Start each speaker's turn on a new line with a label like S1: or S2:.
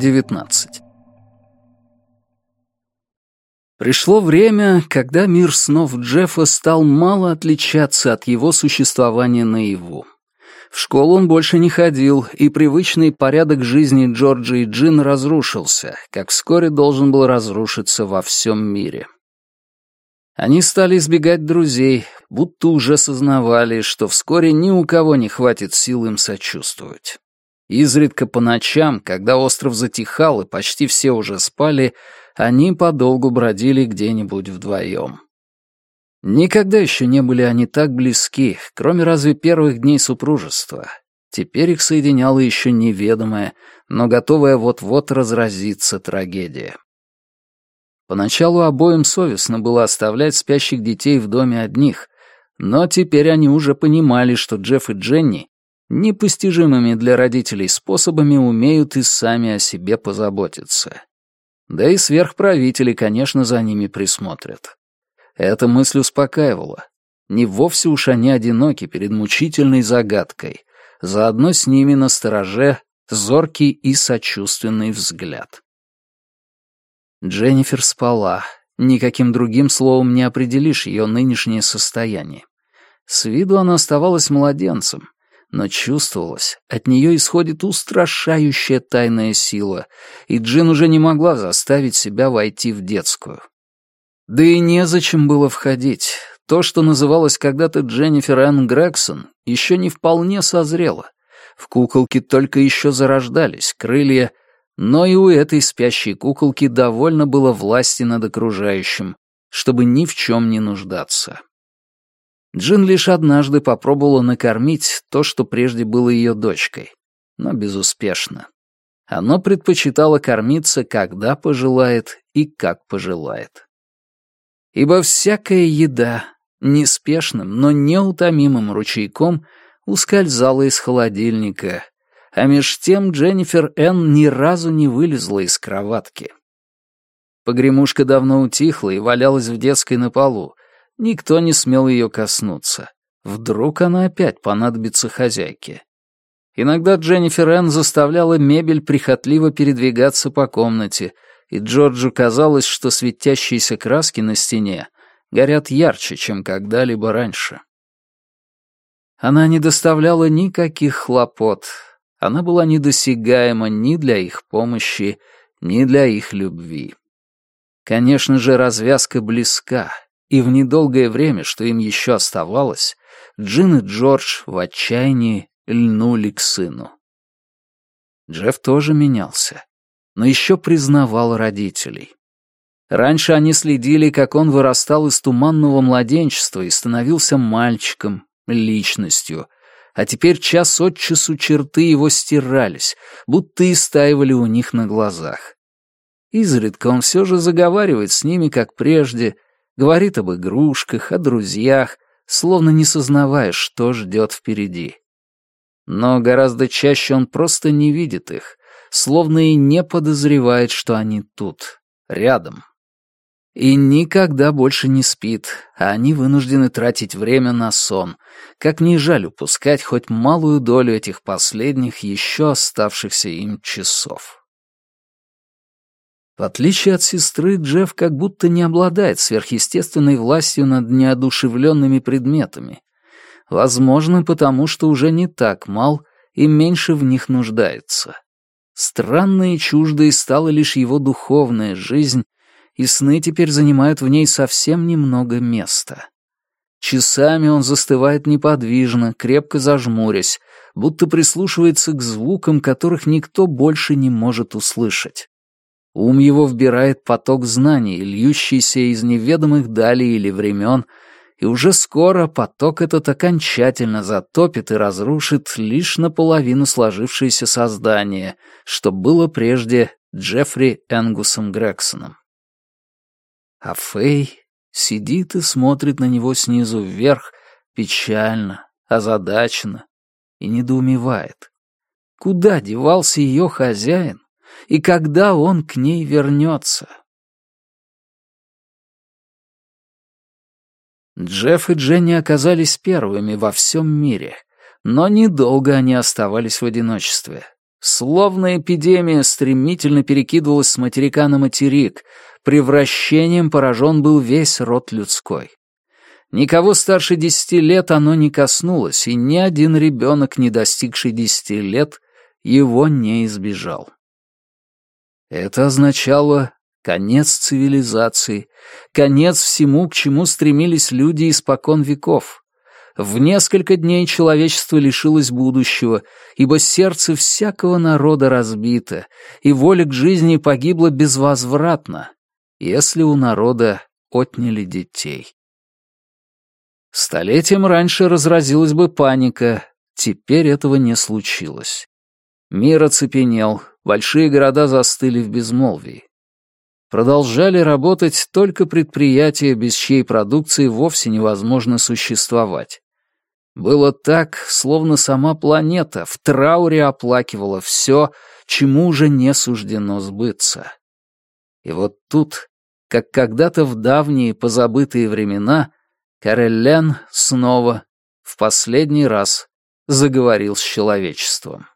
S1: 19. Пришло время, когда мир снов Джеффа стал мало отличаться от его существования наяву. В школу он больше не ходил, и привычный порядок жизни Джорджа и Джин разрушился, как вскоре должен был разрушиться во всем мире. Они стали избегать друзей, будто уже сознавали, что вскоре ни у кого не хватит сил им сочувствовать. Изредка по ночам, когда остров затихал и почти все уже спали, они подолгу бродили где-нибудь вдвоем. Никогда еще не были они так близки, кроме разве первых дней супружества. Теперь их соединяла еще неведомая, но готовая вот-вот разразиться трагедия. Поначалу обоим совестно было оставлять спящих детей в доме одних, но теперь они уже понимали, что Джефф и Дженни непостижимыми для родителей способами умеют и сами о себе позаботиться. Да и сверхправители, конечно, за ними присмотрят. Эта мысль успокаивала. Не вовсе уж они одиноки перед мучительной загадкой. Заодно с ними на стороже зоркий и сочувственный взгляд. Дженнифер спала. Никаким другим словом не определишь ее нынешнее состояние. С виду она оставалась младенцем, но чувствовалось, от нее исходит устрашающая тайная сила, и Джин уже не могла заставить себя войти в детскую. Да и незачем было входить. То, что называлось когда-то Дженнифер Энн Грегсон, еще не вполне созрело. В куколке только еще зарождались крылья, но и у этой спящей куколки довольно было власти над окружающим, чтобы ни в чем не нуждаться. Джин лишь однажды попробовала накормить то, что прежде было ее дочкой, но безуспешно. Оно предпочитало кормиться, когда пожелает и как пожелает. Ибо всякая еда неспешным, но неутомимым ручейком ускользала из холодильника, а меж тем Дженнифер Энн ни разу не вылезла из кроватки. Погремушка давно утихла и валялась в детской на полу, Никто не смел ее коснуться. Вдруг она опять понадобится хозяйке. Иногда Дженнифер Энн заставляла мебель прихотливо передвигаться по комнате, и Джорджу казалось, что светящиеся краски на стене горят ярче, чем когда-либо раньше. Она не доставляла никаких хлопот. Она была недосягаема ни для их помощи, ни для их любви. Конечно же, развязка близка, и в недолгое время, что им еще оставалось, Джин и Джордж в отчаянии льнули к сыну. Джефф тоже менялся, но еще признавал родителей. Раньше они следили, как он вырастал из туманного младенчества и становился мальчиком, личностью, а теперь час от часу черты его стирались, будто истаивали у них на глазах. Изредка он все же заговаривает с ними, как прежде, говорит об игрушках, о друзьях, словно не сознавая, что ждет впереди. Но гораздо чаще он просто не видит их, словно и не подозревает, что они тут, рядом. И никогда больше не спит, а они вынуждены тратить время на сон, как не жаль упускать хоть малую долю этих последних еще оставшихся им часов. В отличие от сестры, Джефф как будто не обладает сверхъестественной властью над неодушевленными предметами. Возможно, потому что уже не так мал и меньше в них нуждается. Странной и чуждой стала лишь его духовная жизнь, и сны теперь занимают в ней совсем немного места. Часами он застывает неподвижно, крепко зажмурясь, будто прислушивается к звукам, которых никто больше не может услышать. Ум его вбирает поток знаний, льющийся из неведомых далей или времен, и уже скоро поток этот окончательно затопит и разрушит лишь наполовину сложившееся создание, что было прежде Джеффри Энгусом Грексоном. А Фэй сидит и смотрит на него снизу вверх, печально, озадаченно, и недоумевает. Куда девался ее хозяин? И когда он к ней вернется. Джефф и Дженни оказались первыми во всем мире, но недолго они оставались в одиночестве. Словно эпидемия стремительно перекидывалась с материка на материк, превращением поражен был весь род людской. Никого старше десяти лет оно не коснулось, и ни один ребенок, не достигший десяти лет, его не избежал. Это означало конец цивилизации, конец всему, к чему стремились люди испокон веков. В несколько дней человечество лишилось будущего, ибо сердце всякого народа разбито, и воля к жизни погибла безвозвратно, если у народа отняли детей. Столетием раньше разразилась бы паника, теперь этого не случилось. Мир оцепенел, большие города застыли в безмолвии. Продолжали работать только предприятия, без чьей продукции вовсе невозможно существовать. Было так, словно сама планета в трауре оплакивала все, чему уже не суждено сбыться. И вот тут, как когда-то в давние позабытые времена, Кареллен снова, в последний раз, заговорил с человечеством.